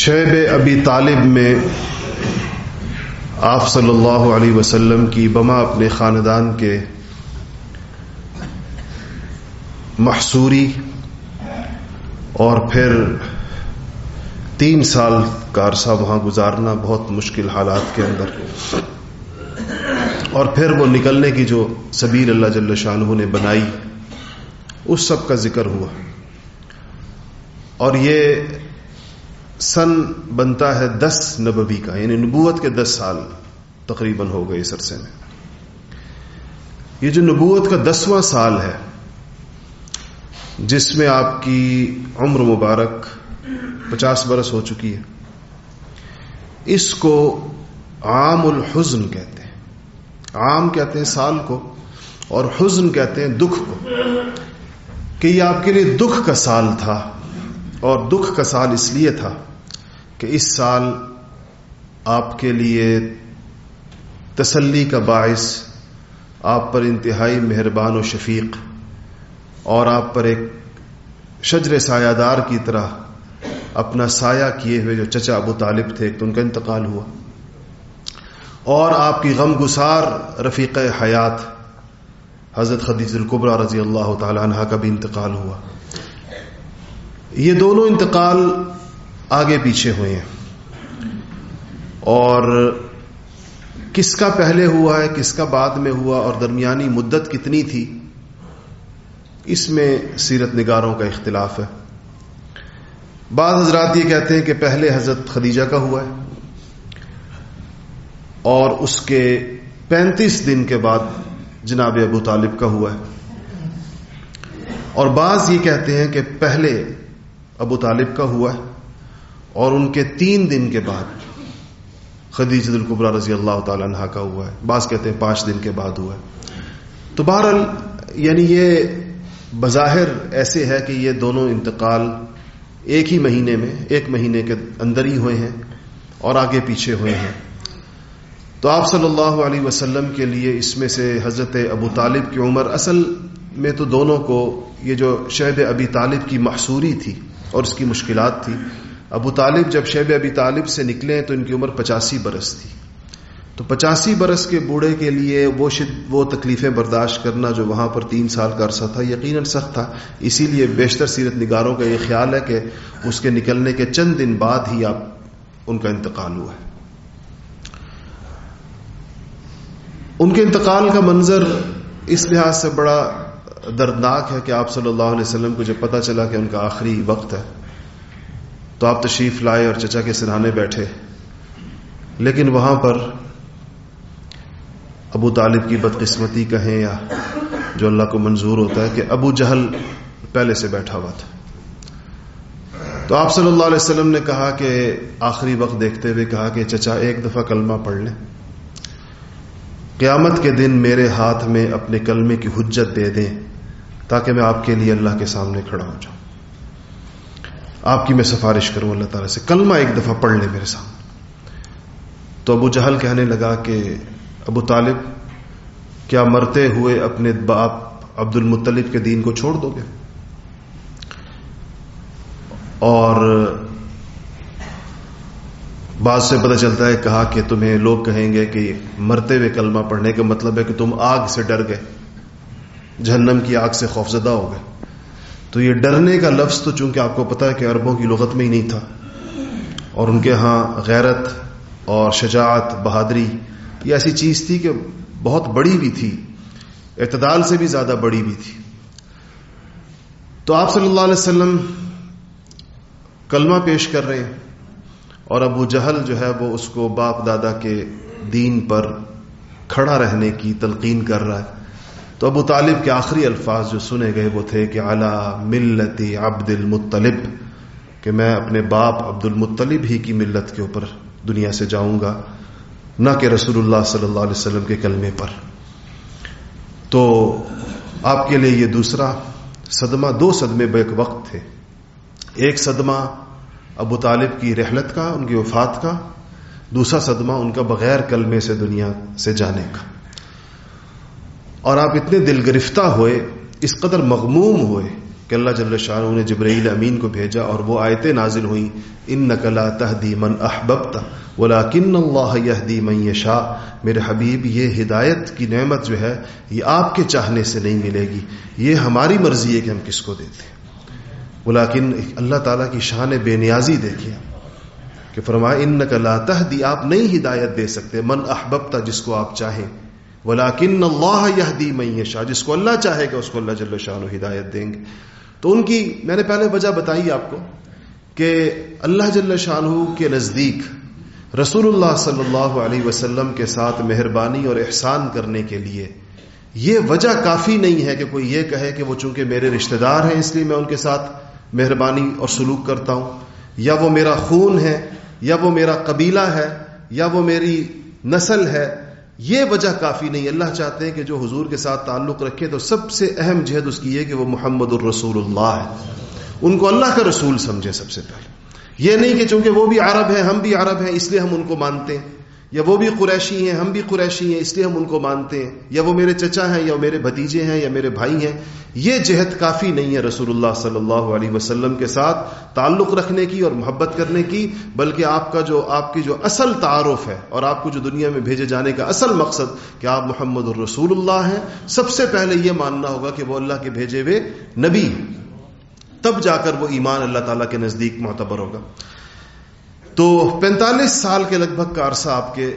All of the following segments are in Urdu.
شیب ابی طالب میں آپ صلی اللہ علیہ وسلم کی بما اپنے خاندان کے محصوری اور پھر تین سال کا عرصہ وہاں گزارنا بہت مشکل حالات کے اندر اور پھر وہ نکلنے کی جو سبیر اللہ جل شاہ نے بنائی، اس سب کا ذکر ہوا۔ اور یہ سن بنتا ہے دس نبوی کا یعنی نبوت کے دس سال تقریباً ہو گئے اس عرصے میں۔ یہ جو نبوت کا دسواں سال ہے، جس میں آپ کی عمر مبارک پچاس برس ہو چکی ہے، اس کو عام الحزن کہتے ہیں۔ عام کہتے ہیں سال کو اور حزن کہتے ہیں دکھ کو۔ کہ یہ آپ کے لیے دکھ کا سال تھا اور دکھ کا سال اس لیے تھا کہ اس سال آپ کے لیے تسلی کا باعث آپ پر انتہائی مہربان و شفیق اور آپ پر ایک شجر سایہ دار کی طرح اپنا سایہ کیے ہوئے جو چچا ابو طالب تھے تو ان کا انتقال ہوا۔ اور آپ کی غم گسار رفیق حیات حضرت خدیج القبرہ رضی اللہ تعالی عنہ کا بھی انتقال ہوا۔ یہ دونوں انتقال آگے پیچھے ہوئے ہیں۔ اور کس کا پہلے ہوا ہے، کس کا بعد میں ہوا، اور درمیانی مدت کتنی تھی، اس میں سیرت نگاروں کا اختلاف ہے۔ بعض حضرات یہ کہتے ہیں کہ پہلے حضرت خدیجہ کا ہوا ہے، اور اس کے پینتیس دن کے بعد جناب ابو طالب کا ہوا ہے۔ اور بعض یہ کہتے ہیں کہ پہلے ابو طالب کا ہوا ہے۔ اور ان کے تین دن کے بعد خدیج القبرا رضی اللہ تعالی عنہ کا ہوا ہے۔ بعض کہتے ہیں پانچ دن کے بعد ہوا ہے۔ تو بہرحال یعنی یہ بظاہر ایسے ہے کہ یہ دونوں انتقال ایک ہی مہینے میں، ایک مہینے کے اندر ہی ہوئے ہیں اور آگے پیچھے ہوئے ہیں۔ تو آپ صلی اللہ علیہ وسلم کے لیے اس میں سے حضرت ابو طالب کی عمر، اصل میں تو دونوں کو یہ جو شہد ابی طالب کی محصوری تھی اور اس کی مشکلات تھی ابو طالب جب شیب ابی طالب سے نکلے تو ان کی عمر پچاسی برس تھی۔ تو پچاسی برس کے بوڑھے کے لیے وہ شد وہ تکلیفیں برداشت کرنا جو وہاں پر تین سال کا عرصہ تھا، یقیناً سخت تھا۔ اسی لیے بیشتر سیرت نگاروں کا یہ خیال ہے کہ اس کے نکلنے کے چند دن بعد ہی آپ ان کا انتقال ہوا ہے۔ ان کے انتقال کا منظر اس لحاظ سے بڑا دردناک ہے کہ آپ صلی اللہ علیہ وسلم کو جب پتا چلا کہ ان کا آخری وقت ہے تو آپ تشریف لائے اور چچا کے سرانے بیٹھے۔ لیکن وہاں پر ابو طالب کی بدقسمتی کہیں یا جو اللہ کو منظور ہوتا ہے کہ ابو جہل پہلے سے بیٹھا ہوا تھا۔ تو آپ صلی اللہ علیہ وسلم نے کہا کہ آخری وقت دیکھتے ہوئے کہا کہ چچا ایک دفعہ کلمہ پڑھ لیں۔ قیامت کے دن میرے ہاتھ میں اپنے کلمے کی حجت دے دیں تاکہ میں آپ کے لیے اللہ کے سامنے کھڑا ہو جاؤں۔ آپ کی میں سفارش کروں، اللہ تعالیٰ سے کلمہ ایک دفعہ پڑھ لے میرے سامنے۔ تو ابو جہل کہنے لگا کہ، ابو طالب، کیا مرتے ہوئے اپنے باپ عبد المطلب کے دین کو چھوڑ دو گے؟ اور بعض سے پتہ چلتا ہے، کہا کہ تمہیں لوگ کہیں گے کہ مرتے ہوئے کلمہ پڑھنے کا مطلب ہے کہ تم آگ سے ڈر گئے، جہنم کی آگ سے خوفزدہ ہو گئے۔ تو یہ ڈرنے کا لفظ تو چونکہ آپ کو پتا ہے کہ عربوں کی لغت میں ہی نہیں تھا۔ اور ان کے ہاں غیرت اور شجاعت، بہادری، یہ ایسی چیز تھی کہ بہت بڑی بھی تھی، اعتدال سے بھی زیادہ بڑی بھی تھی۔ تو آپ صلی اللہ علیہ وسلم کلمہ پیش کر رہے ہیں اور ابو جہل جو ہے وہ اس کو باپ دادا کے دین پر کھڑا رہنے کی تلقین کر رہا ہے۔ تو ابو طالب کے آخری الفاظ جو سنے گئے وہ تھے کہ اعلی ملتی عبد المطلب، کہ میں اپنے باپ عبد المطلب ہی کی ملت کے اوپر دنیا سے جاؤں گا، نہ کہ رسول اللہ صلی اللہ علیہ وسلم کے کلمے پر۔ تو آپ کے لیے یہ دوسرا صدمہ، دو صدمے بیک وقت تھے۔ ایک صدمہ ابو طالب کی رحلت کا، ان کی وفات کا، دوسرا صدمہ ان کا بغیر کلمے سے دنیا سے جانے کا۔ اور آپ اتنے دل گرفتہ ہوئے، اس قدر مغموم ہوئے کہ اللہ جل شاہ نے جبرائیل امین کو بھیجا اور وہ آیتیں نازل ہوئیں ان نقلا تہدی من احببتا ولاکن اللہ یہدی من یشا میرے حبیب، یہ ہدایت کی نعمت جو ہے، یہ آپ کے چاہنے سے نہیں ملے گی، یہ ہماری مرضی ہے کہ ہم کس کو دیتے ہیں ولاکن اللہ تعالیٰ کی شان بے نیازی دیکھیے کہ فرمایا ان نقلا تہدی، آپ نہیں ہدایت دے سکتے، من احببتا جس کو آپ چاہیں۔ ولاکن اللہ یہدی من جس کو اللہ چاہے گا، اس کو اللہ جل شاہ ہدایت دیں گے۔ تو ان کی میں نے پہلے وجہ بتائی آپ کو کہ اللہ جل شاہ کے نزدیک رسول اللہ صلی اللہ علیہ وسلم کے ساتھ مہربانی اور احسان کرنے کے لیے یہ وجہ کافی نہیں ہے کہ کوئی یہ کہے کہ وہ چونکہ میرے رشتہ دار ہیں، اس لیے میں ان کے ساتھ مہربانی اور سلوک کرتا ہوں۔ یا وہ میرا خون ہے، یا وہ میرا قبیلہ ہے، یا وہ میری نسل ہے یہ وجہ کافی نہیں، اللہ چاہتے ہیں کہ جو حضور کے ساتھ تعلق رکھے تو سب سے اہم جہد اس کی یہ کہ وہ محمد الرسول اللہ ہے۔ ان کو اللہ کا رسول سمجھے سب سے پہلے۔ یہ نہیں کہ چونکہ وہ بھی عرب ہیں، ہم بھی عرب ہیں، اس لیے ہم ان کو مانتے ہیں۔ یا وہ بھی قریشی ہیں، ہم بھی قریشی ہیں، اس لیے ہم ان کو مانتے ہیں۔ یا وہ میرے چچا ہیں یا میرے بھتیجے ہیں یا میرے بھائی ہیں۔ یہ جہد کافی نہیں ہے رسول اللہ صلی اللہ علیہ وسلم کے ساتھ تعلق رکھنے کی اور محبت کرنے کی، بلکہ آپ کا جو، آپ کی جو اصل تعارف ہے اور آپ کو جو دنیا میں بھیجے جانے کا اصل مقصد کہ آپ محمد الرسول اللہ ہیں۔ سب سے پہلے یہ ماننا ہوگا کہ وہ اللہ کے بھیجے ہوئے نبی تب جا کر وہ ایمان اللہ تعالیٰ کے نزدیک معتبر ہوگا۔ تو پینتالیس سال کے لگ بھگ کا عرصہ آپ کے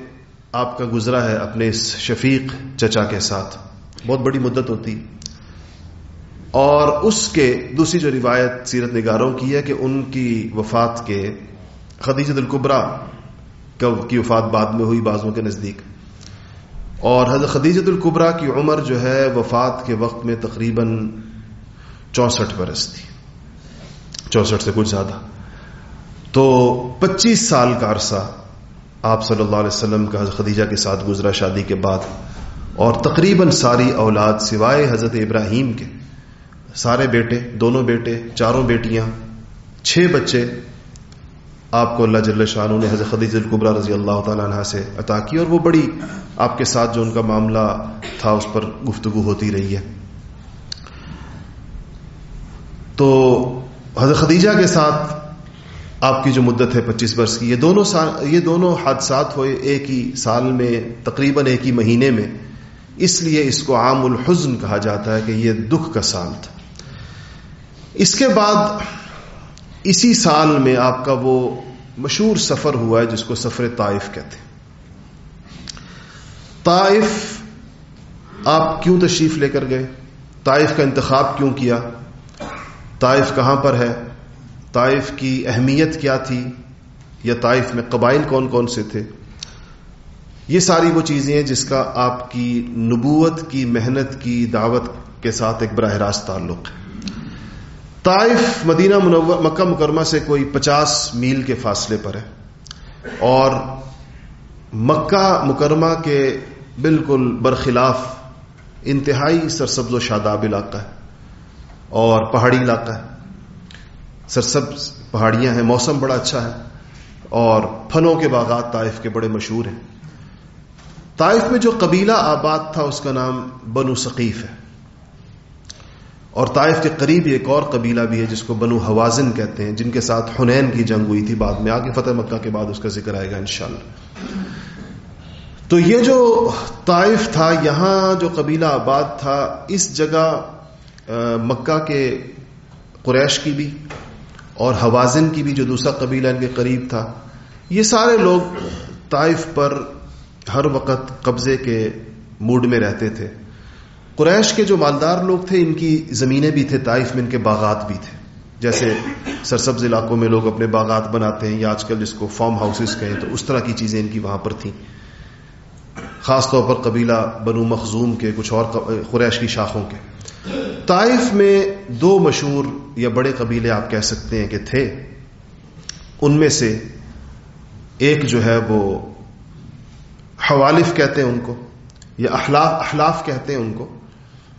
آپ کا گزرا ہے اپنے اس شفیق چچا کے ساتھ۔ بہت بڑی مدت ہوتی۔ اور اس کے دوسری جو روایت سیرت نگاروں کی ہے کہ ان کی وفات کے خدیجت القبرا کی وفات بعد میں ہوئی بازوں کے نزدیک۔ اور حضرت خدیجت القبرا کی عمر جو ہے وفات کے وقت میں تقریباً چونسٹھ برس تھی۔ چونسٹھ سے کچھ زیادہ۔ تو پچیس سال کا عرصہ آپ صلی اللہ علیہ وسلم کا حضرت خدیجہ کے ساتھ گزرا شادی کے بعد اور تقریباً ساری اولاد سوائے حضرت ابراہیم کے، سارے بیٹے، دونوں بیٹے، چاروں بیٹیاں، چھ بچے آپ کو اللہ جل شاہ نے حضرت خدیج القبرہ رضی اللہ تعالیٰ عنہ سے عطا کی اور وہ بڑی آپ کے ساتھ جو ان کا معاملہ تھا اس پر گفتگو ہوتی رہی ہے۔ تو حضرت خدیجہ کے ساتھ آپ کی جو مدت ہے پچیس برس کی، یہ دونوں سال یہ دونوں حادثات ہوئے ایک ہی سال میں، تقریباً ایک ہی مہینے میں۔ اس لیے اس کو عام الحزن کہا جاتا ہے کہ یہ دکھ کا سال تھا۔ اس کے بعد اسی سال میں آپ کا وہ مشہور سفر ہوا ہے، جس کو سفر طائف کہتے ہیں۔ طائف، آپ کیوں تشریف لے کر گئے؟ طائف کا انتخاب کیوں کیا؟ طائف کہاں پر ہے؟ طائف کی اہمیت کیا تھی یا طائف میں قبائل کون کون سے تھے؟ یہ ساری وہ چیزیں ہیں جس کا آپ کی نبوت کی محنت کی دعوت کے ساتھ ایک براہ راست تعلق ہے۔ طائف مدینہ مکہ مکرمہ سے کوئی پچاس میل کے فاصلے پر ہے اور مکہ مکرمہ کے بالکل برخلاف انتہائی سرسبز و شاداب علاقہ ہے اور پہاڑی علاقہ ہے۔ سرسبز پہاڑیاں ہیں، موسم بڑا اچھا ہے، اور پھلوں کے باغات طائف کے بڑے مشہور ہیں۔ طائف میں جو قبیلہ آباد تھا، اس کا نام بنو ثقیف ہے۔ اور طائف کے قریب ایک اور قبیلہ بھی ہے، جس کو بنو حوازن کہتے ہیں، جن کے ساتھ حنین کی جنگ ہوئی تھی بعد میں۔ آگے فتح مکہ کے بعد اس کا ذکر آئے گا انشاءاللہ۔ تو یہ جو طائف تھا، یہاں جو قبیلہ آباد تھا، اس جگہ مکہ کے قریش کی بھی اور حوازن کی بھی جو دوسرا قبیلہ ان کے قریب تھا، یہ سارے لوگ طائف پر ہر وقت قبضے کے موڈ میں رہتے تھے۔ قریش کے جو مالدار لوگ تھے، ان کی زمینیں بھی تھے، طائف میں ان کے باغات بھی تھے۔ جیسے سرسبز علاقوں میں لوگ اپنے باغات بناتے ہیں یا آج کل جس کو فارم ہاؤسز کہیں، تو اس طرح کی چیزیں ان کی وہاں پر تھیں۔ خاص طور پر قبیلہ بنو مخزوم کے کچھ اور قریش کی شاخوں کے۔ طائف میں دو مشہور یا بڑے قبیلے آپ کہہ سکتے ہیں کہ تھے۔ ان میں سے ایک جو ہے وہ حوالف کہتے ہیں ان کو یا اخلاف اخلاف کہتے ہیں ان کو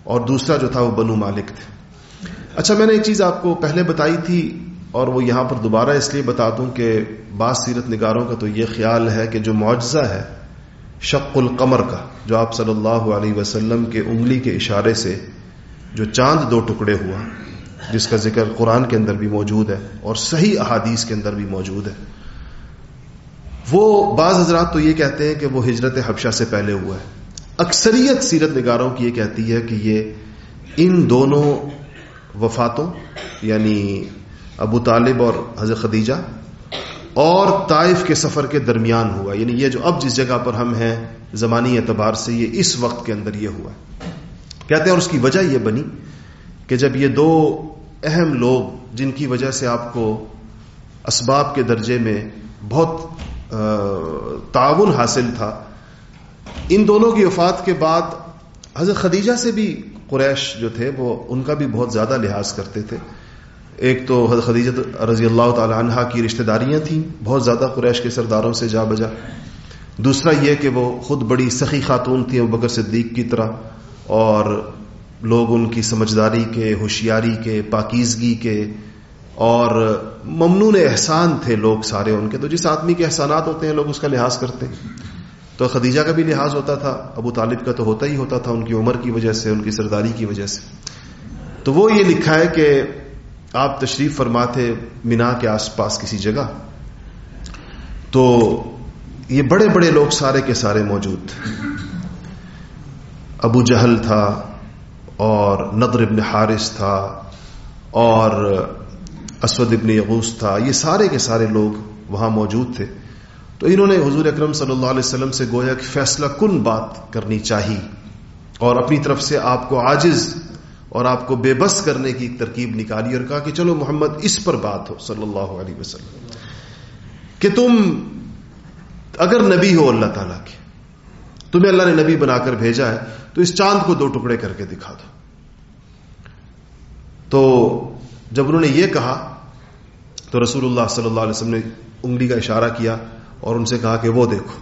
اور دوسرا جو تھا وہ بنو مالک تھے۔ اچھا میں نے ایک چیز آپ کو پہلے بتائی تھی اور وہ یہاں پر دوبارہ اس لیے بتا دوں کہ بعض سیرت نگاروں کا تو یہ خیال ہے کہ جو معجزہ ہے شق القمر کا، جو آپ صلی اللہ علیہ وسلم کے انگلی کے اشارے سے جو چاند دو ٹکڑے ہوا، جس کا ذکر قرآن کے اندر بھی موجود ہے اور صحیح احادیث کے اندر بھی موجود ہے۔ وہ بعض حضرات تو یہ کہتے ہیں کہ وہ ہجرت حبشہ سے پہلے ہوا ہے۔ اکثریت سیرت نگاروں کی یہ کہتی ہے کہ یہ ان دونوں وفاتوں یعنی ابو طالب اور حضرت خدیجہ، اور طائف کے سفر کے درمیان ہوا۔ یعنی یہ جو اب جس جگہ پر ہم ہیں، زمانی اعتبار سے یہ اس وقت کے اندر یہ ہوا کہتے ہیں اور اس کی وجہ یہ بنی کہ جب یہ دو اہم لوگ جن کی وجہ سے آپ کو اسباب کے درجے میں بہت تعاون حاصل تھا، ان دونوں کی وفات کے بعد حضرت خدیجہ سے بھی قریش جو تھے، وہ ان کا بھی بہت زیادہ لحاظ کرتے تھے۔ ایک تو حضرت خدیجہ رضی اللہ تعالی عنہ کی رشتہ داریاں تھیں، بہت زیادہ قریش کے سرداروں سے جا بجا۔ دوسرا یہ کہ وہ خود بڑی سخی خاتون تھیں بکر صدیق کی طرح۔ اور لوگ ان کی سمجھداری کے، ہوشیاری کے، پاکیزگی کے اور ممنون احسان تھے لوگ سارے ان کے۔ تو جس آدمی کے احسانات ہوتے ہیں، لوگ اس کا لحاظ کرتے ہیں۔ تو خدیجہ کا بھی لحاظ ہوتا تھا، ابو طالب کا تو ہوتا ہی ہوتا تھا ان کی عمر کی وجہ سے، ان کی سرداری کی وجہ سے۔ تو وہ یہ لکھا ہے کہ آپ تشریف فرما تھے مینا کے آس پاس کسی جگہ۔ تو یہ بڑے بڑے لوگ سارے کے سارے موجود۔ تھے ابو جہل تھا اور نظر ابن حارث تھا اور اسود ابن یغوس تھا، یہ سارے کے سارے لوگ وہاں موجود تھے۔ تو انہوں نے حضور اکرم صلی اللہ علیہ وسلم سے گویا کہ فیصلہ کن بات کرنی چاہیے اور اپنی طرف سے آپ کو عاجز اور آپ کو بے بس کرنے کی ایک ترکیب نکالی اور کہا کہ چلو محمد، اس پر بات ہو، صلی اللہ علیہ وسلم۔ کہ تم اگر نبی ہو اللہ تعالیٰ کے، تمہیں اللہ نے نبی بنا کر بھیجا ہے تو اس چاند کو دو ٹکڑے کر کے دکھا دو۔ تو جب انہوں نے یہ کہا، تو رسول اللہ صلی اللہ علیہ وسلم نے انگلی کا اشارہ کیا اور ان سے کہا کہ وہ دیکھو۔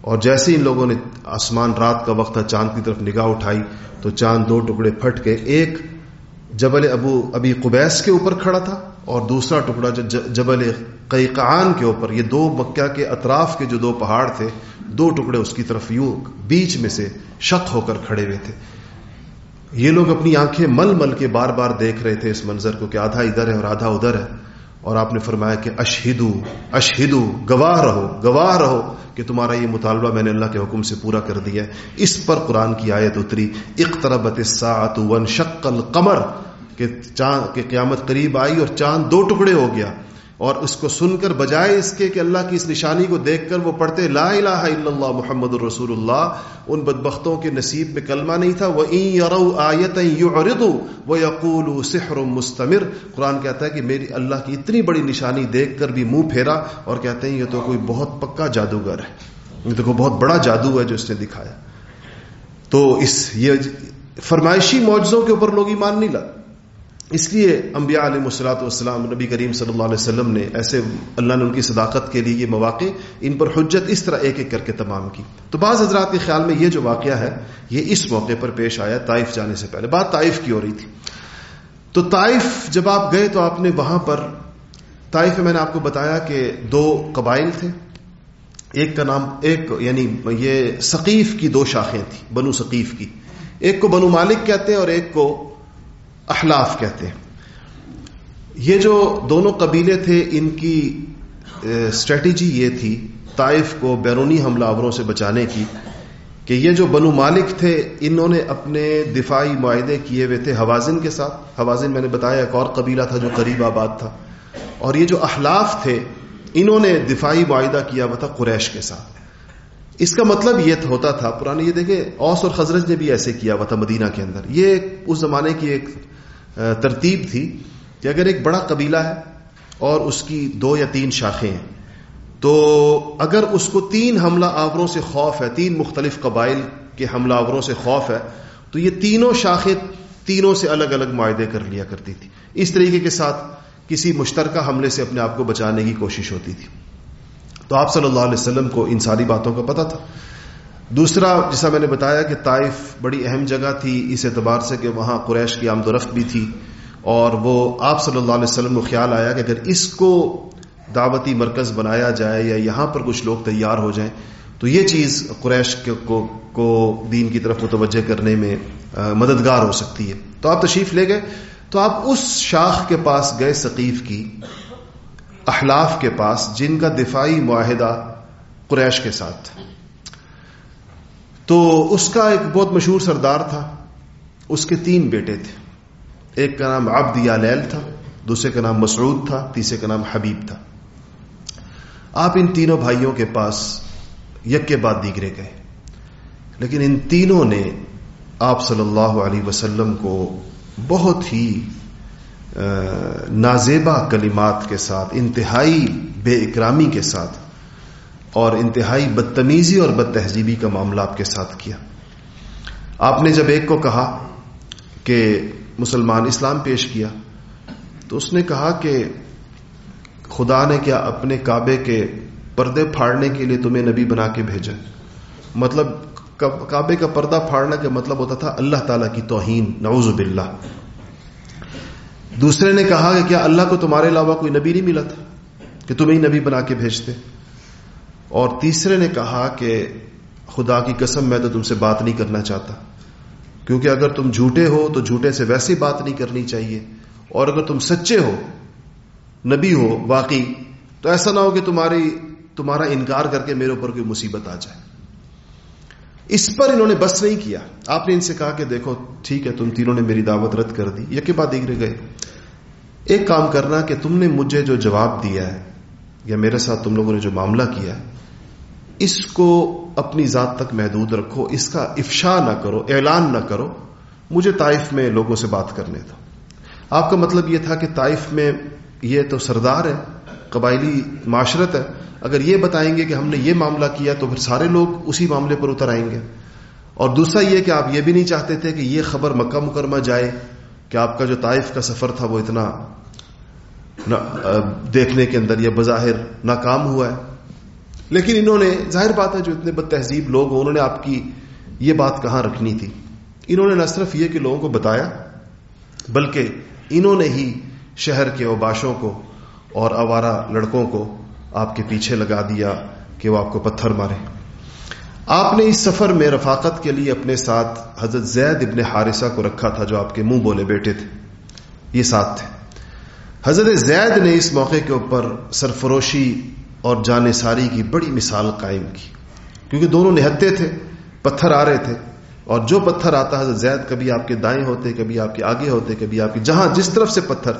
اور جیسے ان لوگوں نے آسمان رات کا وقت تھا، چاند کی طرف نگاہ اٹھائی، تو چاند دو ٹکڑے پھٹ کے ایک جبل ابو ابی قبیس کے اوپر کھڑا تھا اور دوسرا ٹکڑا جبل قیقان کے اوپر، یہ دو مکہ کے اطراف کے جو دو پہاڑ تھے، دو ٹکڑے اس کی طرف یوں بیچ میں سے شک ہو کر کھڑے ہوئے تھے۔ یہ لوگ اپنی آنکھیں مل مل کے بار بار دیکھ رہے تھے اس منظر کو کہ آدھا ادھر ہے اور آدھا ادھر ہے۔ اور آپ نے فرمایا کہ اشہدو اشہدو، گواہ رہو گواہ رہو کہ تمہارا یہ مطالبہ میں نے اللہ کے حکم سے پورا کر دیا ہے۔ اس پر قرآن کی آیت اتری، اقتربت الساعت وانشق القمر، کہ چاند، کہ قیامت قریب آئی اور چاند دو ٹکڑے ہو گیا۔ اور اس کو سن کر بجائے اس کے کہ اللہ کی اس نشانی کو دیکھ کر وہ پڑھتے، لا الہ الا اللہ محمد الرسول اللہ ان بدبختوں کے نصیب میں کلمہ نہیں تھا وہ آیت وہ یقول سحر مستمر، قرآن کہتا ہے کہ میری اللہ کی اتنی بڑی نشانی دیکھ کر بھی منہ پھیرا اور کہتے ہیں یہ تو کوئی بہت پکا جادوگر ہے، یہ تو کوئی بہت بڑا جادو ہے جو اس نے دکھایا۔ تو اس یہ فرمائشی معجزوں کے اوپر لوگ ایمان نہیں لگ اس لیے انبیاء علیہ مسلاط والسلام نبی کریم صلی اللہ علیہ وسلم نے ایسے اللہ نے ان کی صداقت کے لیے یہ مواقع ان پر حجت اس طرح ایک ایک کر کے تمام کی۔ تو بعض حضرات کے خیال میں یہ جو واقعہ ہے، یہ اس موقع پر پیش آیا طائف جانے سے پہلے۔ بات طائف کی ہو رہی تھی۔ تو طائف جب آپ گئے تو آپ نے وہاں پر طائف میں نے آپ کو بتایا کہ دو قبائل تھے۔ ایک کا نام، ایک یعنی یہ ثقیف کی دو شاخیں تھیں، بنو ثقیف کی۔ ایک کو بنو مالک کہتے ہیں اور ایک کو احلاف کہتے ہیں۔ یہ جو دونوں قبیلے تھے، ان کی اسٹریٹجی یہ تھی، طائف کو بیرونی حملہ آوروں سے بچانے کی، کہ یہ جو بنو مالک تھے، انہوں نے اپنے دفاعی معاہدے کیے ہوئے تھے حوازن کے ساتھ۔ حوازن میں نے بتایا ایک اور قبیلہ تھا جو قریب آباد تھا۔ اور یہ جو احلاف تھے، انہوں نے دفاعی معاہدہ کیا ہوا تھا قریش کے ساتھ۔ اس کا مطلب یہ ہوتا تھا، پرانے یہ دیکھیں، اوس اور خزرج نے بھی ایسے کیا ہوا تھا مدینہ کے اندر۔ یہ اس زمانے کی ایک ترتیب تھی کہ اگر ایک بڑا قبیلہ ہے اور اس کی دو یا تین شاخیں ہیں، تو اگر اس کو تین حملہ آوروں سے خوف ہے، تین مختلف قبائل کے حملہ آوروں سے خوف ہے، تو یہ تینوں شاخیں تینوں سے الگ الگ معاہدے کر لیا کرتی تھی۔ اس طریقے کے ساتھ کسی مشترکہ حملے سے اپنے آپ کو بچانے کی کوشش ہوتی تھی۔ تو آپ صلی اللہ علیہ وسلم کو ان ساری باتوں کا پتا تھا۔ دوسرا، جیسا میں نے بتایا کہ طائف بڑی اہم جگہ تھی، اس اعتبار سے کہ وہاں قریش کی آمد و رفت بھی تھی۔ اور وہ، آپ صلی اللہ علیہ وسلم کو خیال آیا کہ اگر اس کو دعوتی مرکز بنایا جائے یا یہاں پر کچھ لوگ تیار ہو جائیں، تو یہ چیز قریش کو کو دین کی طرف متوجہ کرنے میں مددگار ہو سکتی ہے۔ تو آپ تشریف لے گئے۔ تو آپ اس شاخ کے پاس گئے ثقیف کی۔ احلاف کے پاس جن کا دفاعی معاہدہ قریش کے ساتھ تو اس کا ایک بہت مشہور سردار تھا۔ اس کے تین بیٹے تھے۔ ایک کا نام عبد یا لیل تھا، دوسرے کا نام مسعود تھا، تیسرے کا نام حبیب تھا۔ آپ ان تینوں بھائیوں کے پاس یک کے بعد دیگرے گئے۔ لیکن ان تینوں نے آپ صلی اللہ علیہ وسلم کو بہت ہی نازیبا کلمات کے ساتھ، انتہائی بے اکرامی کے ساتھ اور انتہائی بدتمیزی اور بد تہذیبی کا معاملہ آپ کے ساتھ کیا۔ آپ نے جب ایک کو کہا کہ مسلمان اسلام پیش کیا، تو اس نے کہا کہ خدا نے کیا اپنے کعبے کے پردے پھاڑنے کے لیے تمہیں نبی بنا کے بھیجا؟ مطلب کعبے کا پردہ پھاڑنا کا مطلب ہوتا تھا اللہ تعالی کی توہین، نعوذ باللہ۔ دوسرے نے کہا کہ کیا اللہ کو تمہارے علاوہ کوئی نبی نہیں ملا تھا کہ تمہیں نبی بنا کے بھیجتے؟ اور تیسرے نے کہا کہ خدا کی قسم میں تو تم سے بات نہیں کرنا چاہتا، کیونکہ اگر تم جھوٹے ہو تو جھوٹے سے ویسی بات نہیں کرنی چاہیے، اور اگر تم سچے ہو، نبی ہو، واقعی، تو ایسا نہ ہو کہ تمہاری، تمہارا انکار کر کے میرے اوپر کوئی مصیبت آ جائے۔ اس پر انہوں نے بس نہیں کیا۔ آپ نے ان سے کہا کہ دیکھو، ٹھیک ہے، تم تینوں نے میری دعوت رد کر دی یہ بعد دیکھ گئے۔ ایک کام کرنا کہ تم نے مجھے جو جواب دیا ہے، یا میرے ساتھ تم لوگوں نے جو معاملہ کیا ہے، اس کو اپنی ذات تک محدود رکھو، اس کا افشا نہ کرو، اعلان نہ کرو۔ مجھے طائف میں لوگوں سے بات کرنے دو۔ آپ کا مطلب یہ تھا کہ طائف میں یہ تو سردار ہے، قبائلی معاشرت ہے۔ اگر یہ بتائیں گے کہ ہم نے یہ معاملہ کیا تو پھر سارے لوگ اسی معاملے پر اتر آئیں گے۔ اور دوسرا یہ کہ آپ یہ بھی نہیں چاہتے تھے کہ یہ خبر مکہ مکرمہ جائے۔ کہ آپ کا جو طائف کا سفر تھا وہ اتنا دیکھنے کے اندر یہ بظاہر ناکام ہوا ہے۔ لیکن انہوں نے ظاہر بات ہے جو اتنے بد تہذیب لوگ انہوں نے آپ کی یہ بات کہاں رکھنی تھی؟ انہوں نے نہ صرف یہ کہ لوگوں کو بتایا، بلکہ انہوں نے ہی شہر کے اوباشوں کو اور آوارہ لڑکوں کو آپ کے پیچھے لگا دیا کہ وہ آپ کو پتھر مارے۔ آپ نے اس سفر میں رفاقت کے لیے اپنے ساتھ حضرت زید ابن حارثہ کو رکھا تھا جو آپ کے منہ بولے بیٹے تھے۔ یہ ساتھ تھے۔ حضرت زید نے اس موقع کے اوپر سرفروشی اور جانے ساری کی بڑی مثال قائم کی۔ کیونکہ دونوں نہتے تھے، پتھر آ رہے تھے۔ اور جو پتھر آتا، حضرت زید کبھی آپ کے دائیں ہوتے، کبھی آپ کے آگے ہوتے، کبھی آپ کے جہاں جس طرف سے پتھر،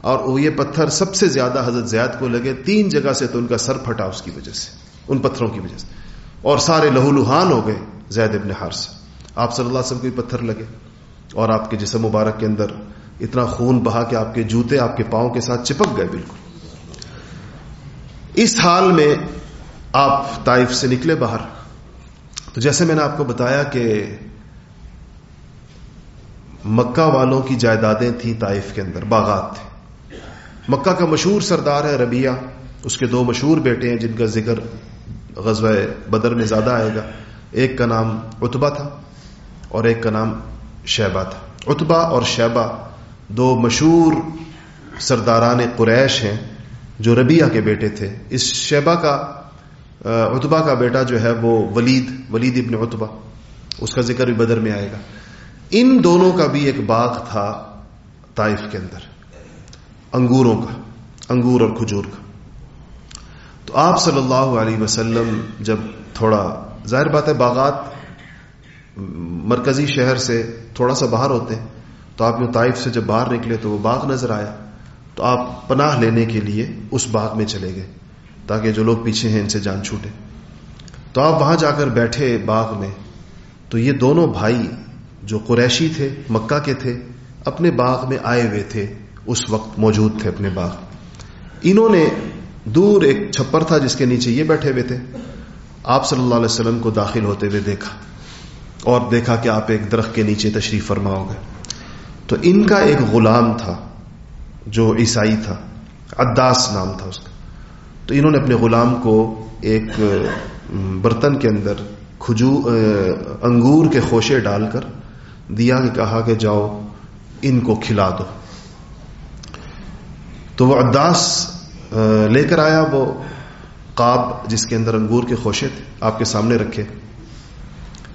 اور وہ یہ پتھر سب سے زیادہ حضرت زید کو لگے۔ تین جگہ سے تو ان کا سر پھٹا اس کی وجہ سے، ان پتھروں کی وجہ سے۔ اور سارے لہو لہان ہو گئے زید ابن ہارس آپ صلی اللہ علیہ وسلم کو پتھر لگے اور آپ کے جسم مبارک کے اندر اتنا خون بہا کہ آپ کے جوتے آپ کے پاؤں کے ساتھ چپک گئے بالکل. اس حال میں آپ طائف سے نکلے باہر. تو جیسے میں نے آپ کو بتایا کہ مکہ والوں کی جائیدادیں تھیں طائف کے اندر، باغات تھے. مکہ کا مشہور سردار ہے ربیہ اس کے دو مشہور بیٹے ہیں جن کا ذکر غزوہ بدر میں زیادہ آئے گا۔ ایک کا نام اتبا تھا اور ایک کا نام شیبہ تھا۔ اتبا اور شیبہ دو مشہور سرداران قریش ہیں جو ربیہ کے بیٹے تھے۔ اس شیبہ کا اتبا کا بیٹا جو ہے وہ ولید ولید ابن اتبا اس کا ذکر بھی بدر میں آئے گا۔ ان دونوں کا بھی ایک باغ تھا طائف کے اندر، انگوروں کا، انگور اور کھجور کا۔ تو آپ صلی اللہ علیہ وسلم جب تھوڑا، ظاہر بات ہے باغات مرکزی شہر سے تھوڑا سا باہر ہوتے ہیں تو آپ نے طائف سے جب باہر نکلے تو وہ باغ نظر آیا۔ تو آپ پناہ لینے کے لیے اس باغ میں چلے گئے، تاکہ جو لوگ پیچھے ہیں ان سے جان چھوٹے۔ تو آپ وہاں جا کر بیٹھے باغ میں، تو یہ دونوں بھائی جو قریشی تھے، مکہ کے تھے، اپنے باغ میں آئے ہوئے تھے، اس وقت موجود تھے اپنے باغ۔ انہوں نے دور ایک چھپر تھا جس کے نیچے یہ بیٹھے ہوئے تھے۔ آپ صلی اللہ علیہ وسلم کو داخل ہوتے ہوئے دیکھا اور دیکھا کہ آپ ایک درخت کے نیچے تشریف فرما ہو گئے تو ان کا ایک غلام تھا جو عیسائی تھا اداس نام تھا اس کا۔ تو انہوں نے اپنے غلام کو ایک برتن کے اندر کھجو انگور کے خوشے ڈال کر دیا کہ کہا کہ جاؤ ان کو کھلا دو۔ تو وہ اداس لے کر آیا وہ قاب جس کے اندر انگور کے خوشے تھے، آپ کے سامنے رکھے۔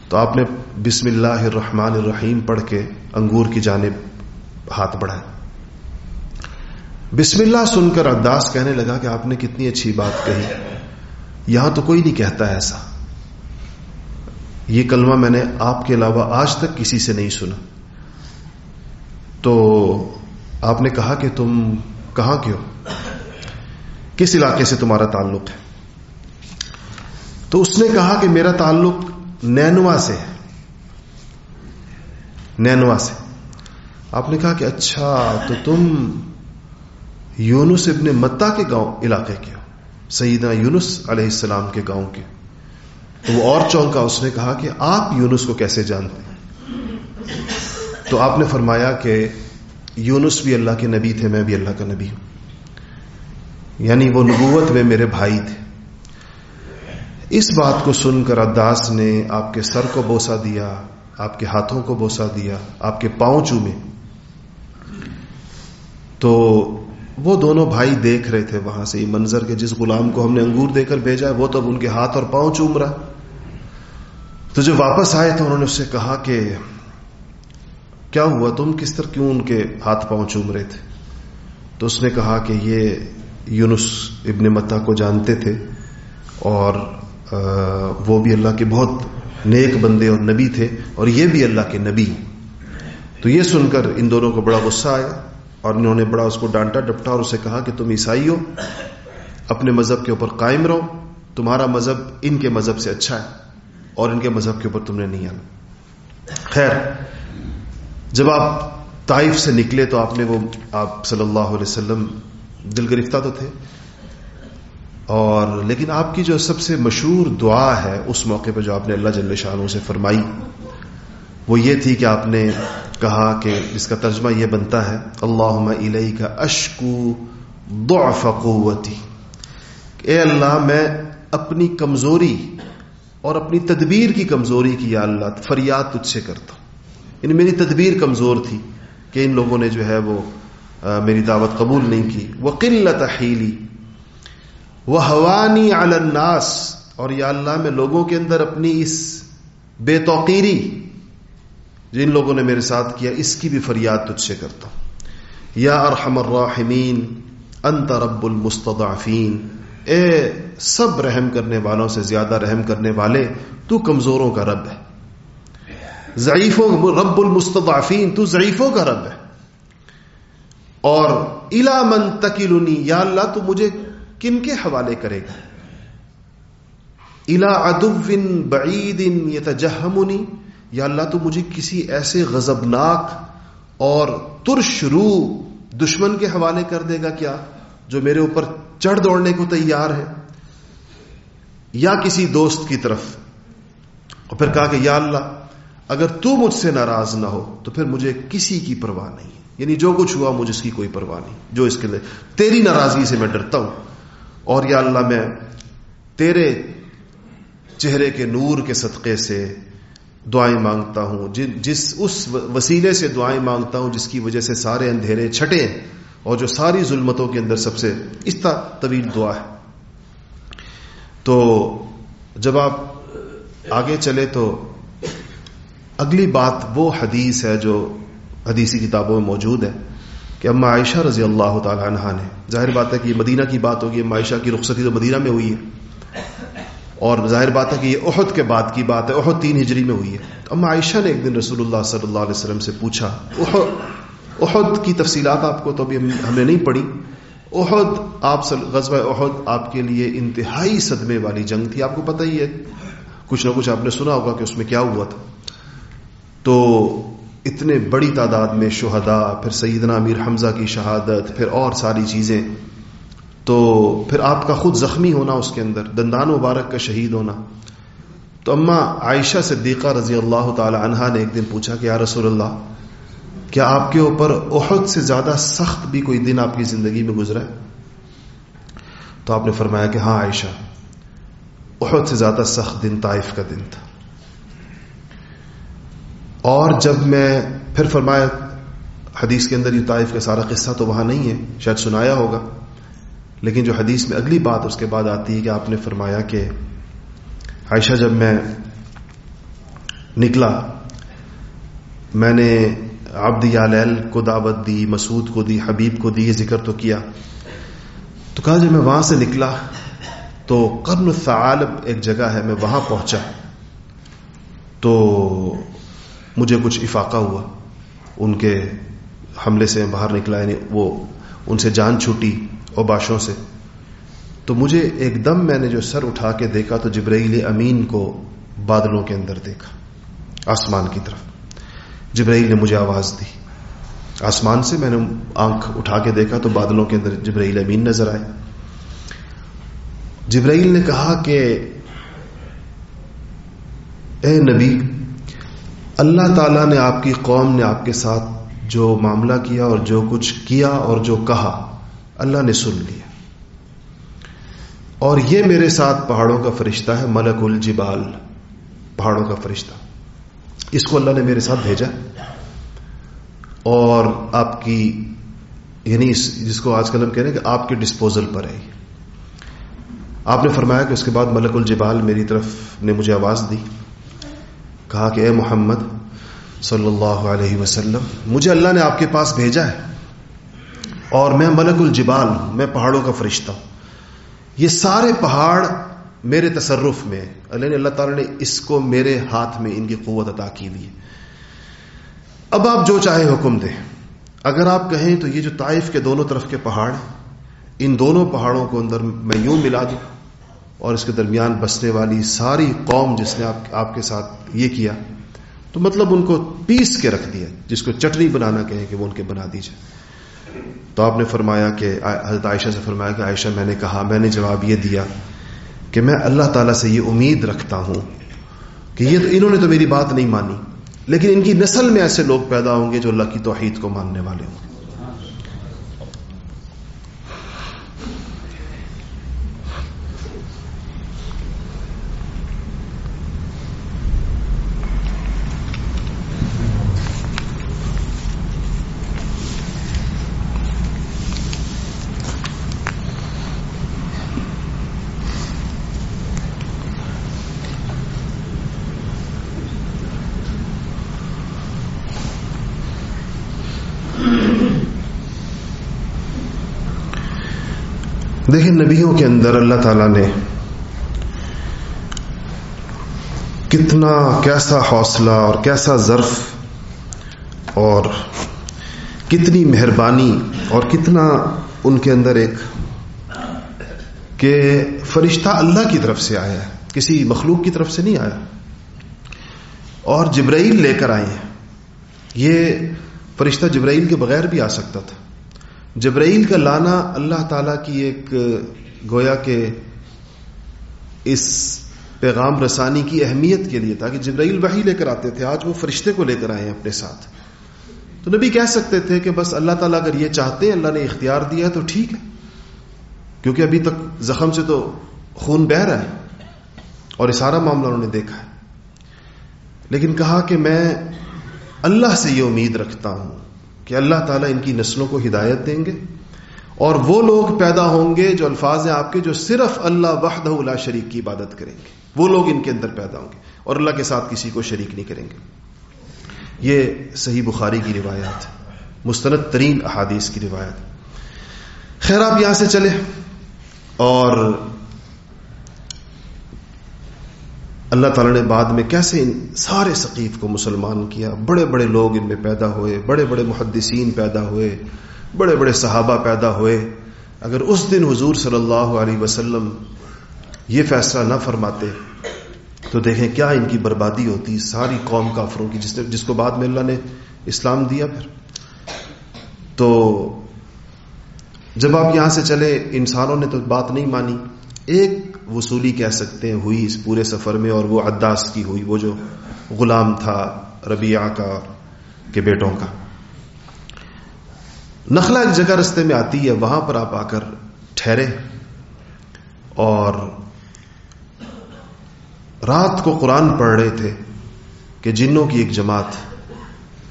تو آپ نے بسم اللہ الرحمن الرحیم پڑھ کے انگور کی جانب ہاتھ بڑھایا۔ بسم اللہ سن کر اداس کہنے لگا کہ آپ نے کتنی اچھی بات کہی۔ یہاں تو کوئی نہیں کہتا ایسا۔ یہ کلمہ میں نے آپ کے علاوہ آج تک کسی سے نہیں سنا۔ تو آپ نے کہا کہ تم کہاں کے ہو؟ کس علاقے سے تمہارا تعلق ہے؟ تو اس نے کہا کہ میرا تعلق نینوا سے ہے۔ نینوا سے۔ آپ نے کہا کہ اچھا تو تم یونس ابن متا کے گاؤں، علاقے کے ہو۔ سیدہ یونس علیہ السلام کے گاؤں کے۔ تو وہ اور چونکا، اس نے کہا کہ آپ یونس کو کیسے جانتے ہیں؟ تو آپ نے فرمایا کہ یونس بھی اللہ کے نبی تھے، میں بھی اللہ کا نبی ہوں۔ یعنی وہ نبوت میں میرے بھائی تھے۔ اس بات کو سن کر اداس نے آپ کے سر کو بوسا دیا، آپ کے ہاتھوں کو بوسا دیا، آپ کے پاؤں چومے۔ تو وہ دونوں بھائی دیکھ رہے تھے وہاں سے یہ منظر کے، جس غلام کو ہم نے انگور دے کر بھیجا ہے وہ تو ان کے ہاتھ اور پاؤں چوم رہا۔ تو جب واپس آئے تو انہوں نے اس سے کہا کہ کیا ہوا تم؟ کس طرح کیوں ان کے ہاتھ پاؤں چوم رہے تھے؟ تو اس نے کہا کہ یہ یونس ابن متا کو جانتے تھے اور وہ بھی اللہ کے بہت نیک بندے اور نبی تھے اور یہ بھی اللہ کے نبی۔ تو یہ سن کر ان دونوں کو بڑا غصہ آیا اور انہوں نے بڑا اس کو ڈانٹا، ڈپٹا اور اسے کہا کہ تم عیسائی ہو اپنے مذہب کے اوپر قائم رہو، تمہارا مذہب ان کے مذہب سے اچھا ہے اور ان کے مذہب کے اوپر تم نے نہیں آنا۔ خیر، جب آپ طائف سے نکلے تو آپ نے وہ، آپ صلی اللہ علیہ وسلم دل گرفتہ تو تھے۔ اور لیکن آپ کی جو سب سے مشہور دعا ہے، اس موقع پہ جو آپ نے اللہ جل شاہ سے فرمائی، وہ یہ تھی کہ آپ نے کہا کہ اس کا ترجمہ یہ بنتا ہے اللہ علیہ کا اشکو ضعف قوتی۔ اے اللہ، میں اپنی کمزوری اور اپنی تدبیر کی کمزوری کی یا اللہ فریاد تجھ سے کرتا ہوں۔ یعنی میری تدبیر کمزور تھی کہ ان لوگوں نے جو ہے وہ میری دعوت قبول نہیں کی. وہ قلت حیلی وہ حوانی الناس. اور یا اللہ، میں لوگوں کے اندر اپنی اس بے توقیری، جن لوگوں نے میرے ساتھ کیا، اس کی بھی فریاد تجھ سے کرتا ہوں. یا ارحم الراحمین، انت رب المستضعفین. اے سب رحم کرنے والوں سے زیادہ رحم کرنے والے، تو کمزوروں کا رب ہے. ضعیفوں، رب المستضعفین، تو ضعیفوں کا رب ہے. اور الا من تکلنی یا اللہ تو مجھے کن کے حوالے کرے گا؟ الا ادو بعید یتجہمنی، یا اللہ تو مجھے کسی ایسے غزبناک اور ترش رو دشمن کے حوالے کر دے گا کیا، جو میرے اوپر چڑھ دوڑنے کو تیار ہے؟ یا کسی دوست کی طرف؟ اور پھر کہا کہ یا اللہ اگر تو مجھ سے ناراض نہ ہو، تو پھر مجھے کسی کی پرواہ نہیں۔ یعنی جو کچھ ہوا مجھے اس کی کوئی پرواہ نہیں۔ جو اس کے لیے، تیری ناراضگی سے میں ڈرتا ہوں۔ اور یا اللہ، میں تیرے چہرے کے نور کے صدقے سے دعائیں مانگتا ہوں۔ جس، اس وسیلے سے دعائیں مانگتا ہوں، جس کی وجہ سے سارے اندھیرے چھٹے اور جو ساری ظلمتوں کے اندر سب سے اس طرح طویل دعا ہے۔ تو جب آپ آگے چلے تو اگلی بات وہ حدیث ہے جو حدیثی کتابوں میں موجود ہے کہ اما عائشہ رضی اللہ تعالی عنہ نے، ظاہر بات ہے کہ یہ مدینہ کی بات ہوگی اما عائشہ کی رخصتی تو مدینہ میں ہوئی ہے۔ اور ظاہر بات ہے کہ یہ احد کے بعد کی بات ہے، احد تین ہجری میں ہوئی ہے۔ تو اما عائشہ نے ایک دن رسول اللہ صلی اللہ علیہ وسلم سے پوچھا، احد کی تفصیلات آپ کو تو ابھی ہم نے نہیں پڑھی۔ احد، آپ غزوہ احد آپ کے لیے انتہائی صدمے والی جنگ تھی، آپ کو پتہ ہی ہے۔ کچھ نہ کچھ آپ نے سنا ہوگا کہ اس میں کیا ہوا تھا۔ تو اتنے بڑی تعداد میں شہداء پھر سیدنا امیر حمزہ کی شہادت، پھر اور ساری چیزیں۔ تو پھر آپ کا خود زخمی ہونا اس کے اندر، دندان مبارک کا شہید ہونا۔ تو اما عائشہ صدیقہ رضی اللہ تعالی عنہا نے ایک دن پوچھا کہ یا رسول اللہ، کیا آپ کے اوپر احد سے زیادہ سخت بھی کوئی دن آپ کی زندگی میں گزرا ہے؟ تو آپ نے فرمایا کہ ہاں عائشہ، احد سے زیادہ سخت دن، طائف کا دن تھا۔ اور جب میں پھر فرمایا، حدیث کے اندر یہ طائف کا سارا قصہ تو وہاں نہیں ہے، شاید سنایا ہوگا۔ لیکن جو حدیث میں اگلی بات اس کے بعد آتی ہے کہ آپ نے فرمایا کہ عائشہ جب میں نکلا، میں نے عبد یالیل کو دعوت دی، مسعود کو دی، حبیب کو دی، یہ ذکر تو کیا۔ تو کہا، جب میں وہاں سے نکلا تو قرن الثعالب ایک جگہ ہے، میں وہاں پہنچا۔ تو مجھے کچھ افاقہ ہوا۔ ان کے حملے سے باہر نکلا یعنی وہ ان سے جان چھوٹی اور باشوں سے۔ تو مجھے ایک دم میں نے جو سر اٹھا کے دیکھا تو جبرائیل امین کو بادلوں کے اندر دیکھا، آسمان کی طرف۔ جبرائیل نے مجھے آواز دی۔ آسمان سے میں نے آنکھ اٹھا کے دیکھا تو بادلوں کے اندر جبرائیل امین نظر آئے۔ جبرائیل نے کہا کہ اے نبی اللہ تعالیٰ نے آپ کی قوم نے آپ کے ساتھ جو معاملہ کیا اور جو کچھ کیا اور جو کہا، اللہ نے سن لیا۔ اور یہ میرے ساتھ پہاڑوں کا فرشتہ ہے، ملک الجبال، پہاڑوں کا فرشتہ۔ اس کو اللہ نے میرے ساتھ بھیجا۔ اور آپ کی یعنی جس کو آج کل ہم کہہ رہے ہیں کہ آپ کے ڈسپوزل پر ہے۔ آپ نے فرمایا کہ اس کے بعد ملک الجبال میری طرف نے مجھے آواز دی۔ کہا کہ اے محمد صلی اللہ علیہ وسلم، مجھے اللہ نے آپ کے پاس بھیجا ہے اور میں ملک الجبال، میں پہاڑوں کا فرشتہ ہوں۔ یہ سارے پہاڑ میرے تصرف میں اللہ نے اللہ تعالیٰ نے اس کو میرے ہاتھ میں ان کی قوت عطا کی ہوئی اب آپ جو چاہے حکم دیں۔ اگر آپ کہیں تو یہ جو طائف کے دونوں طرف کے پہاڑ ان دونوں پہاڑوں کو اندر میں یوں ملا دوں۔ اور اس کے درمیان بسنے والی ساری قوم جس نے آپ آپ کے ساتھ یہ کیا، تو مطلب ان کو پیس کے رکھ دیا، جس کو چٹنی بنانا کہیں کہ وہ ان کے بنا دیجیے تو آپ نے فرمایا کہ حضرت عائشہ سے فرمایا کہ عائشہ میں نے کہا، میں نے جواب یہ دیا کہ میں اللہ تعالیٰ سے یہ امید رکھتا ہوں کہ یہ تو انہوں نے تو میری بات نہیں مانی، لیکن ان کی نسل میں ایسے لوگ پیدا ہوں گے جو اللہ کی توحید کو ماننے والے ہوں۔ دیکھیں نبیوں کے اندر اللہ تعالی نے کتنا کیسا حوصلہ اور کیسا ظرف اور کتنی مہربانی اور کتنا ان کے اندر ایک کہ فرشتہ اللہ کی طرف سے آیا ہے، کسی مخلوق کی طرف سے نہیں آیا۔ اور جبرائیل لے کر آئے ہیں۔ یہ فرشتہ جبرائیل کے بغیر بھی آ سکتا تھا۔ جبرائیل کا لانا اللہ تعالی کی ایک گویا کہ اس پیغام رسانی کی اہمیت کے لیے تھا کہ جبرائیل وہی لے کر آتے تھے، آج وہ فرشتے کو لے کر آئے ہیں اپنے ساتھ۔ تو نبی کہہ سکتے تھے کہ بس اللہ تعالیٰ اگر یہ چاہتے ہیں، اللہ نے اختیار دیا تو ٹھیک ہے۔ کیونکہ ابھی تک زخم سے تو خون بہ رہا ہے اور یہ سارا معاملہ انہوں نے دیکھا ہے۔ لیکن کہا کہ میں اللہ سے یہ امید رکھتا ہوں۔ کہ اللہ تعالیٰ ان کی نسلوں کو ہدایت دیں گے اور وہ لوگ پیدا ہوں گے جو الفاظ ہیں آپ کے جو صرف اللہ وحدہ اللہ شریک کی عبادت کریں گے۔ وہ لوگ ان کے اندر پیدا ہوں گے اور اللہ کے ساتھ کسی کو شریک نہیں کریں گے۔ یہ صحیح بخاری کی روایات مستند ترین احادیث کی روایت خیر، آپ یہاں سے چلے اور اللہ تعالیٰ نے بعد میں کیسے ان سارے ثقیف کو مسلمان کیا؟ بڑے بڑے لوگ ان میں پیدا ہوئے، بڑے بڑے محدثین پیدا ہوئے، بڑے بڑے صحابہ پیدا ہوئے۔ اگر اس دن حضور صلی اللہ علیہ وسلم یہ فیصلہ نہ فرماتے، تو دیکھیں کیا ان کی بربادی ہوتی ساری قوم کافروں کی، جس نے، جس کو بعد میں اللہ نے اسلام دیا پھر۔ تو جب آپ یہاں سے چلے، انسانوں نے تو بات نہیں مانی۔ ایک وصولی کہہ سکتے ہیں، ہوئی اس پورے سفر میں اور وہ عداس کی ہوئی، وہ جو غلام تھا ربیع کا، کے بیٹوں کا۔ نخلا ایک جگہ رستے میں آتی ہے، وہاں پر آپ آ کر ٹھہرے اور رات کو قرآن پڑھ رہے تھے کہ جنوں کی ایک جماعت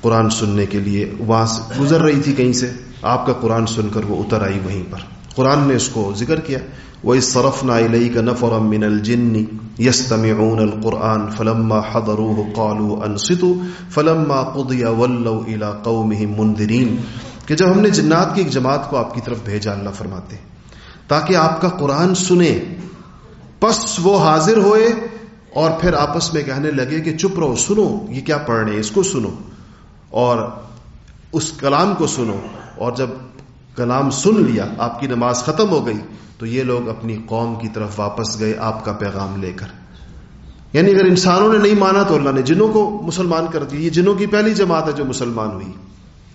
قرآن سننے کے لیے وہاں سے گزر رہی تھی کہیں سے، آپ کا قرآن سن کر وہ اتر آئی وہیں پر۔ قرآن نے اس کو ذکر کیا۔ وہ اس صرف نا علیہ کا نفر من الجن یستم القرآن فلما حضروا قالوا انصتوا فلما قضي ولوا الى قومهم منذرين۔ کہ جب ہم نے جنات کی ایک جماعت کو آپ کی طرف بھیجا، اللہ فرماتے تاکہ آپ کا قرآن سنے، پس وہ حاضر ہوئے اور پھر آپس میں کہنے لگے کہ چپ رہو، سنو، یہ کیا پڑھ رہے ہیں، اس کو سنو اور اس کلام کو سنو۔ اور جب کلام سن لیا، آپ کی نماز ختم ہو گئی، تو یہ لوگ اپنی قوم کی طرف واپس گئے، آپ کا پیغام لے کر۔ یعنی اگر انسانوں نے نہیں مانا تو اللہ نے جنوں کو مسلمان کر دی یہ جنوں کی پہلی جماعت ہے جو مسلمان ہوئی۔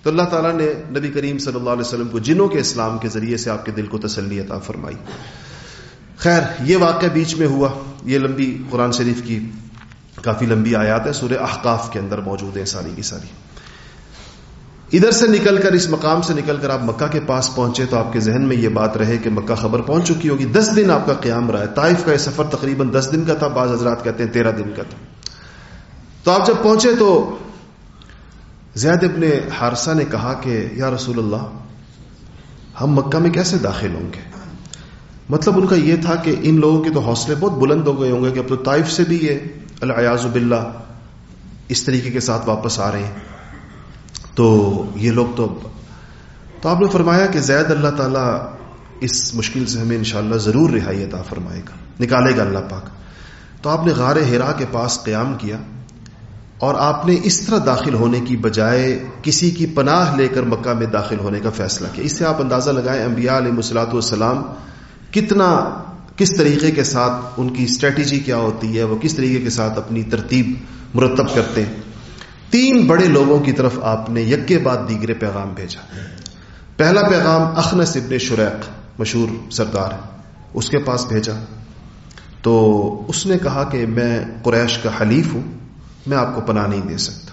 تو اللہ تعالیٰ نے نبی کریم صلی اللہ علیہ وسلم کو جنوں کے اسلام کے ذریعے سے آپ کے دل کو تسلی عطا فرمائی۔ خیر، یہ واقعہ بیچ میں ہوا۔ یہ لمبی قرآن شریف کی کافی لمبی آیات ہے سورہ احقاف کے اندر موجود ہیں ساری کی ساری۔ ادھر سے نکل کر اس مقام سے نکل کر آپ مکہ کے پاس پہنچے تو آپ کے ذہن میں یہ بات رہے کہ مکہ خبر پہنچ چکی ہوگی۔ دس دن آپ کا قیام رہا ہے۔ طائف کا یہ سفر تقریباً دس دن کا تھا، بعض حضرات کہتے ہیں تیرہ دن کا تھا۔ تو آپ جب پہنچے تو زید ابن حارثہ نے کہا کہ، یا رسول اللہ، ہم مکہ میں کیسے داخل ہوں گے؟ مطلب ان کا یہ تھا کہ ان لوگوں کے تو حوصلے بہت بلند ہو گئے ہوں گے کہ اب تو طائف سے بھی یہ الیاز باللہ، اس طریقے کے ساتھ واپس آ رہے ہیں۔ تو یہ لوگ تو تو آپ نے فرمایا کہ زید اللہ تعالیٰ اس مشکل سے ہمیں انشاءاللہ ضرور رہائی عطا فرمائے گا، نکالے گا اللہ پاک۔ تو آپ نے غار ہرا کے پاس قیام کیا اور آپ نے اس طرح داخل ہونے کی بجائے کسی کی پناہ لے کر مکہ میں داخل ہونے کا فیصلہ کیا۔ اس سے آپ اندازہ لگائیں انبیاء علیہ مسلاط والسلام کتنا، کس طریقے کے ساتھ ان کی اسٹریٹجی کیا ہوتی ہے، وہ کس طریقے کے ساتھ اپنی ترتیب مرتب کرتے ہیں۔ تین بڑے لوگوں کی طرف آپ نے یک کے بعد دیگرے پیغام بھیجا۔ پہلا پیغام اخنس ابن شریق، مشہور سردار ہے، اس کے پاس بھیجا۔ تو اس نے کہا کہ میں قریش کا حلیف ہوں، میں آپ کو پناہ نہیں دے سکتا۔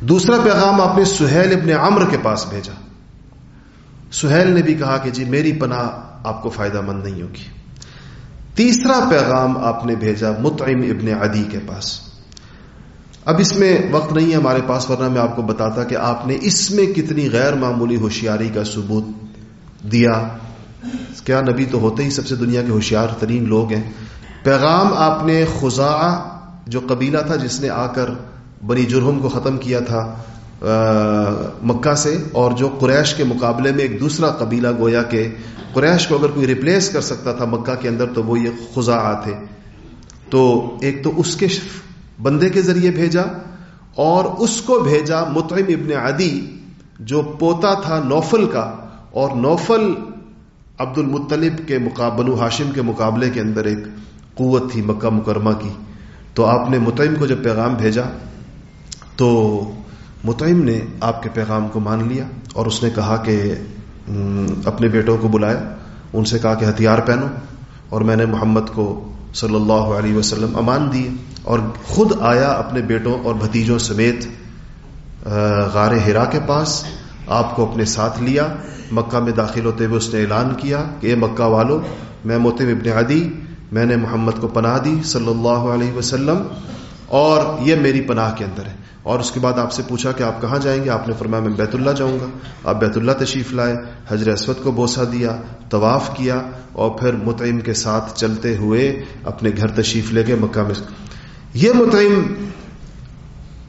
دوسرا پیغام آپ نے سہیل ابن عمر کے پاس بھیجا۔ سہیل نے بھی کہا کہ جی میری پناہ آپ کو فائدہ مند نہیں ہوگی۔ تیسرا پیغام آپ نے بھیجا متعم ابن عدی کے پاس۔ اب اس میں وقت نہیں ہے ہمارے پاس، ورنہ میں آپ کو بتاتا کہ آپ نے اس میں کتنی غیر معمولی ہوشیاری کا ثبوت دیا۔ کیا نبی تو ہوتے ہی سب سے دنیا کے ہوشیار ترین لوگ ہیں۔ پیغام آپ نے خزا جو قبیلہ تھا جس نے آ کر بنی جرہم کو ختم کیا تھا مکہ سے، اور جو قریش کے مقابلے میں ایک دوسرا قبیلہ گویا کہ قریش کو اگر کوئی ریپلیس کر سکتا تھا مکہ کے اندر تو وہ یہ خزا تھے۔ تو ایک تو اس کے بندے کے ذریعے بھیجا اور اس کو بھیجا متعم ابن عدی، جو پوتا تھا نوفل کا، اور نوفل عبد المطلب کے بنو ہاشم کے مقابلے کے اندر ایک قوت تھی مکہ مکرمہ کی۔ تو آپ نے متعم کو جب پیغام بھیجا، تو متعم نے آپ کے پیغام کو مان لیا اور اس نے کہا کہ اپنے بیٹوں کو بلایا، ان سے کہا کہ ہتھیار پہنو۔ اور میں نے محمد کو صلی اللہ علیہ وسلم امان دی اور خود آیا اپنے بیٹوں اور بھتیجوں سمیت غار ہرا کے پاس، آپ کو اپنے ساتھ لیا، مکہ میں داخل ہوتے ہوئے اس نے اعلان کیا کہ اے مکہ والو، میں موتم ابن عدی، میں نے محمد کو پناہ دی صلی اللہ علیہ وسلم، اور یہ میری پناہ کے اندر ہے۔ اور اس کے بعد آپ سے پوچھا کہ آپ کہاں جائیں گے؟ آپ نے فرمایا، میں بیت اللہ جاؤں گا۔ آپ بیت اللہ تشریف لائے حضر اسود کو بوسا دیا، طواف کیا، اور پھر متعم کے ساتھ چلتے ہوئے اپنے گھر تشریف لے گئے مکہ میں۔ یہ متعم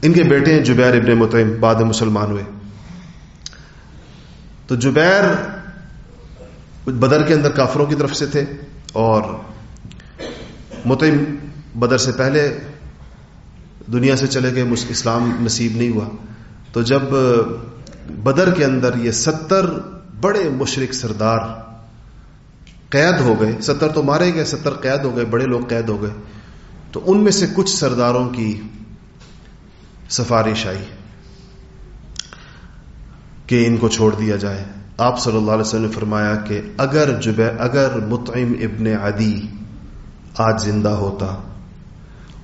ان کے بیٹے ہیں، جبیر ابن متعم بعد مسلمان ہوئے۔ تو جبیر بدر کے اندر کافروں کی طرف سے تھے اور متعم بدر سے پہلے دنیا سے چلے گئے اسلام نصیب نہیں ہوا۔ تو جب بدر کے اندر یہ ستر بڑے مشرق سردار قید ہو گئے، ستر تو مارے گئے، ستر قید ہو گئے، بڑے لوگ قید ہو گئے۔ تو ان میں سے کچھ سرداروں کی سفارش آئی کہ ان کو چھوڑ دیا جائے۔ آپ صلی اللہ علیہ وسلم نے فرمایا کہ اگر جبے اگر متعم ابن عدی آج زندہ ہوتا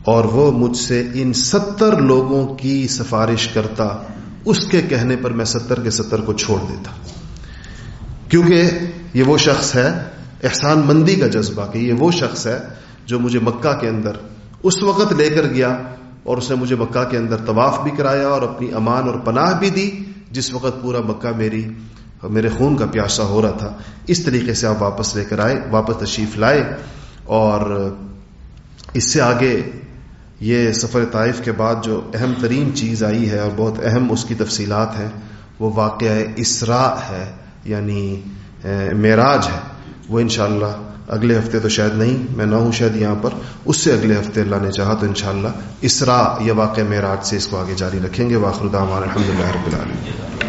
اور وہ مجھ سے ان ستر لوگوں کی سفارش کرتا، اس کے کہنے پر میں ستر کے ستر کو چھوڑ دیتا۔ کیونکہ یہ وہ شخص ہے، احسان مندی کا جذبہ کہ یہ وہ شخص ہے جو مجھے مکہ کے اندر اس وقت لے کر گیا اور اس نے مجھے مکہ کے اندر طواف بھی کرایا اور اپنی امان اور پناہ بھی دی، جس وقت پورا مکہ میری، میرے خون کا پیاسا ہو رہا تھا۔ اس طریقے سے آپ واپس لے کر آئے، واپس تشریف لائے اور اس سے آگے یہ سفر طائف کے بعد جو اہم ترین چیز آئی ہے اور بہت اہم اس کی تفصیلات ہیں، وہ واقعہ اسراء ہے یعنی معراج ہے۔ وہ انشاءاللہ اگلے ہفتے تو شاید نہیں، میں نہ ہوں شاید یہاں پر۔ اس سے اگلے ہفتے اللہ نے چاہا تو انشاءاللہ اسراء یہ واقع معراج سے اس کو آگے جاری رکھیں گے۔ واخر دعوان الحمد للہ رب العالمین۔